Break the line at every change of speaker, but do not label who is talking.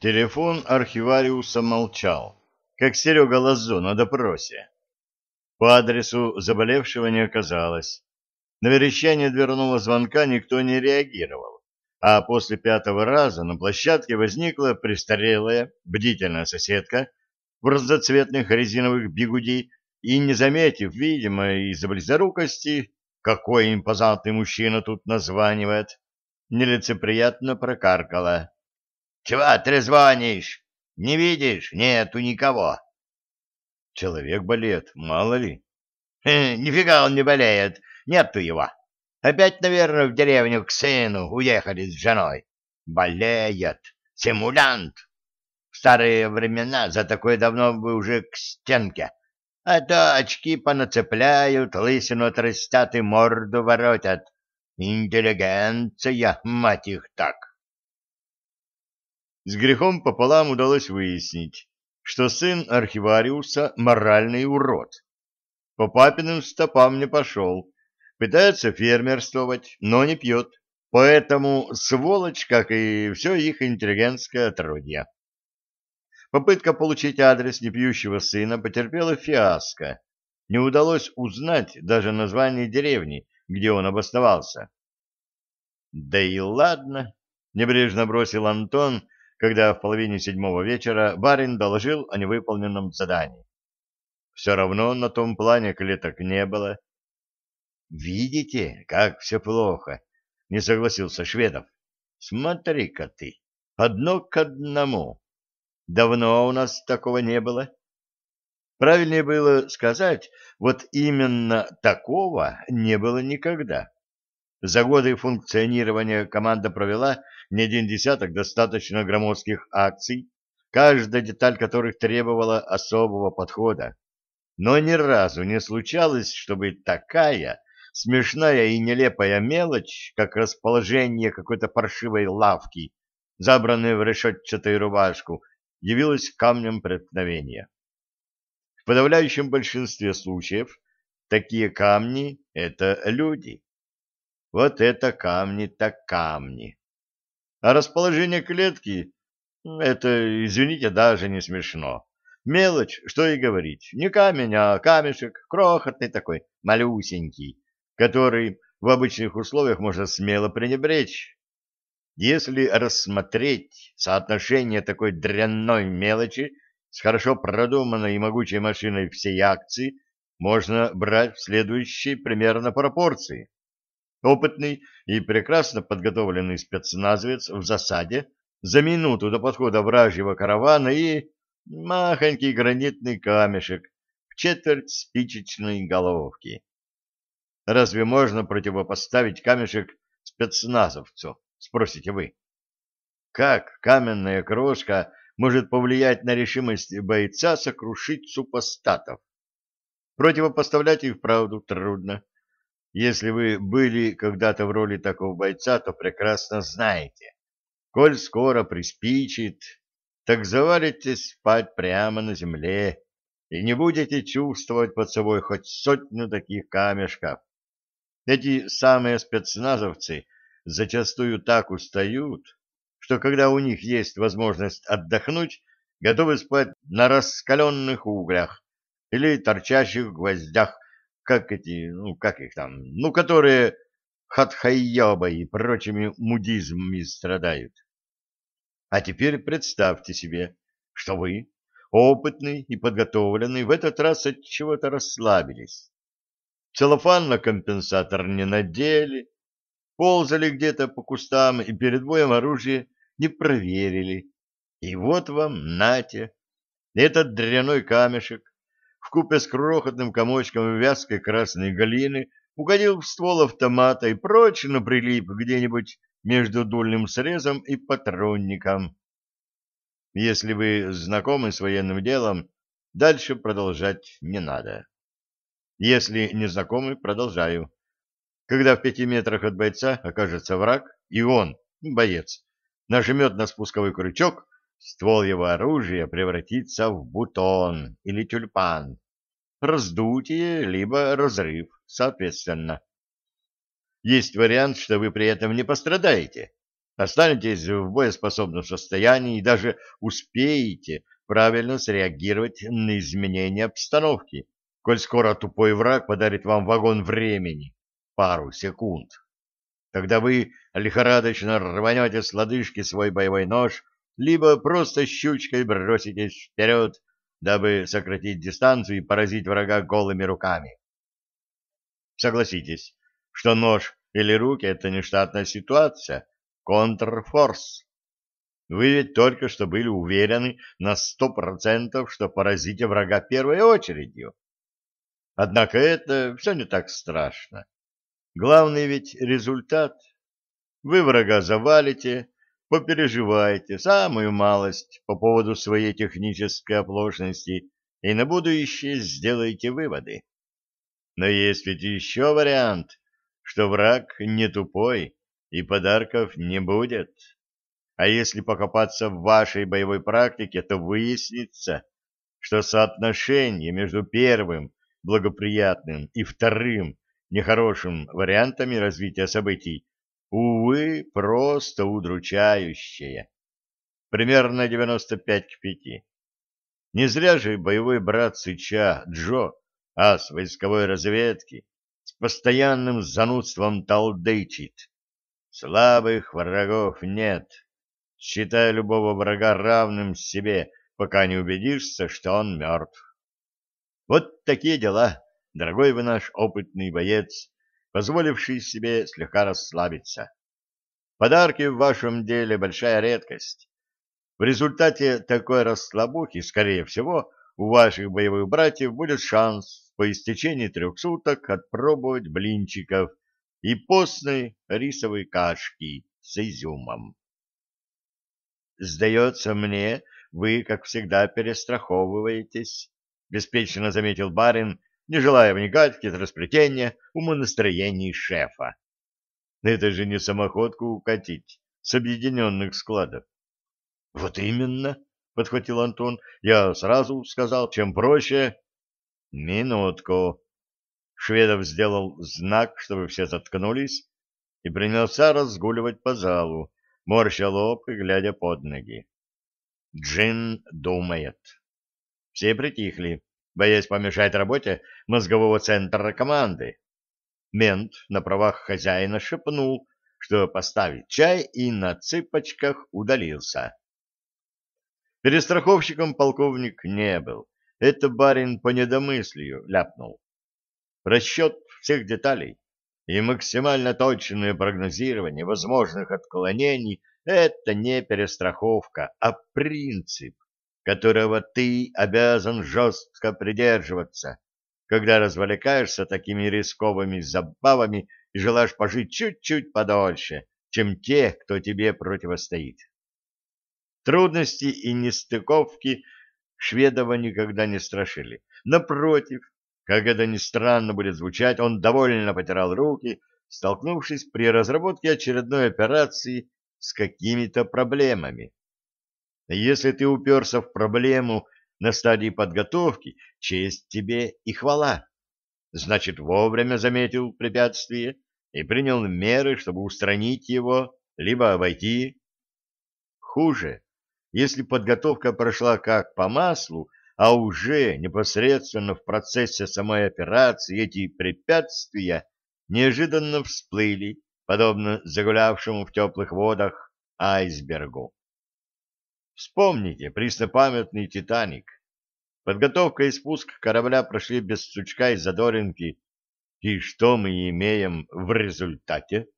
Телефон архивариуса молчал, как Серега Лазо на допросе. По адресу заболевшего не оказалось. На верещание дверного звонка никто не реагировал, а после пятого раза на площадке возникла престарелая, бдительная соседка в разноцветных резиновых бигуди и, не заметив, видимо, из-за близорукости, какой импозантный мужчина тут названивает, нелицеприятно прокаркала. — Чего ты звонишь? Не видишь? Нету никого. — Человек болеет, мало ли. — Нифига он не болеет, нету его. Опять, наверное, в деревню к сыну уехали с женой. Болеет. Симулянт. В старые времена за такое давно бы уже к стенке. А то очки понацепляют, лысину отрастят и морду воротят. Интеллигенция, мать их так. С грехом пополам удалось выяснить, что сын архивариуса — моральный урод. По папиным стопам не пошел, пытается фермерствовать, но не пьет, поэтому сволочь, как и все их интеллигентское отродье. Попытка получить адрес непьющего сына потерпела фиаско. Не удалось узнать даже название деревни, где он обосновался. Да и ладно, небрежно бросил Антон, когда в половине седьмого вечера барин доложил о невыполненном задании. Все равно на том плане клеток не было. Видите, как все плохо, не согласился Шведов. Смотри-ка ты, одно к одному. Давно у нас такого не было. Правильнее было сказать, вот именно такого не было никогда. За годы функционирования команда провела не один десяток достаточно громоздких акций, каждая деталь которых требовала особого подхода. Но ни разу не случалось, чтобы такая смешная и нелепая мелочь, как расположение какой-то паршивой лавки, забранной в решетчатую рубашку, явилась камнем преткновения. В подавляющем большинстве случаев такие камни — это люди. Вот это камни так камни. А расположение клетки — это, извините, даже не смешно. Мелочь, что и говорить. Не камень, а камешек, крохотный такой, малюсенький, который в обычных условиях можно смело пренебречь. Если рассмотреть соотношение такой дрянной мелочи с хорошо продуманной и могучей машиной всей акции можно брать в следующей примерно пропорции. Опытный и прекрасно подготовленный спецназовец в засаде за минуту до подхода вражьего каравана и махонький гранитный камешек в четверть спичечной головки. Разве можно противопоставить камешек спецназовцу, спросите вы? Как каменная крошка может повлиять на решимость бойца сокрушить супостатов. Противопоставлять их вправду трудно. Если вы были когда-то в роли такого бойца, то прекрасно знаете. Коль скоро приспичит, так завалитесь спать прямо на земле и не будете чувствовать под собой хоть сотню таких камешков. Эти самые спецназовцы зачастую так устают, что когда у них есть возможность отдохнуть, готовы спать на раскаленных углях или торчащих гвоздях, как эти, ну, как их там, ну, которые хатхайябой и прочими мудизмами страдают. А теперь представьте себе, что вы, опытный и подготовленный, в этот раз от чего-то расслабились. Целлофан на компенсатор не надели, ползали где-то по кустам и перед боем оружие не проверили. И вот вам, нате, этот дряной камешек вкупе с крохотным комочком вязкой красной галины угодил в ствол автомата и прочно прилип где-нибудь между дульным срезом и патронником. Если вы знакомы с военным делом, дальше продолжать не надо. Если не знакомы, продолжаю. Когда в пяти метрах от бойца окажется враг, и он, боец, нажмет на спусковой крючок, ствол его оружия превратится в бутон или тюльпан. Раздутие, либо разрыв, соответственно. Есть вариант, что вы при этом не пострадаете, останетесь в боеспособном состоянии и даже успеете правильно среагировать на изменения обстановки, коль скоро тупой враг подарит вам вагон времени, пару секунд. Тогда вы лихорадочно рванете с лодыжки свой боевой нож, либо просто щучкой броситесь вперед, дабы сократить дистанцию и поразить врага голыми руками. Согласитесь, что нож или руки — это нештатная ситуация, контрфорс. Вы ведь только что были уверены на сто процентов, что поразите врага первой очередью. Однако это все не так страшно. Главный ведь результат. Вы врага завалите, попереживаете самую малость по поводу своей технической оплошности и на будущее сделаете выводы. Но есть ведь еще вариант, что враг не тупой и подарков не будет. А если покопаться в вашей боевой практике, то выяснится, что соотношение между первым благоприятным и вторым нехорошим вариантами развития событий, увы, просто удручающее. Примерно 95 к 5. Не зря же боевой брат Сыча Джо ас войсковой разведки, с постоянным занудством толдычит. Слабых врагов нет. Считай любого врага равным себе, пока не убедишься, что он мертв. Вот такие дела, дорогой вы наш опытный боец, позволивший себе слегка расслабиться. Подарки в вашем деле большая редкость. В результате такой расслабухи, скорее всего, у ваших боевых братьев будет шанс по истечении трех суток отпробовать блинчиков и постной рисовой кашки с изюмом. «Сдается мне, вы, как всегда, перестраховываетесь», — беспечно заметил барин, не желая вникать в хитросплетение умонастроений шефа. «Это же не самоходку укатить с объединенных складов». «Вот именно», — подхватил Антон. — Я сразу сказал, чем проще. — Минутку. Шведов сделал знак, чтобы все заткнулись, и принялся разгуливать по залу, морща лоб и глядя под ноги. Джин думает. Все притихли, боясь помешать работе мозгового центра команды. Мент на правах хозяина шепнул, что поставит чай и на цыпочках удалился. Перестраховщиком полковник не был. Это барин по недомыслию ляпнул. Расчет всех деталей и максимально точное прогнозирование возможных отклонений — это не перестраховка, а принцип, которого ты обязан жестко придерживаться, когда развлекаешься такими рисковыми забавами и желаешь пожить чуть-чуть подольше, чем те, кто тебе противостоит. Трудности и нестыковки Шведова никогда не страшили. Напротив, как это ни странно будет звучать, он довольно потирал руки, столкнувшись при разработке очередной операции с какими-то проблемами. Если ты уперся в проблему на стадии подготовки, честь тебе и хвала. Значит, вовремя заметил препятствие и принял меры, чтобы устранить его, либо обойти. Хуже, если подготовка прошла как по маслу, а уже непосредственно в процессе самой операции эти препятствия неожиданно всплыли, подобно загулявшему в теплых водах айсбергу. Вспомните преснопамятный «Титаник». Подготовка и спуск корабля прошли без сучка и задоринки. И что мы имеем в результате?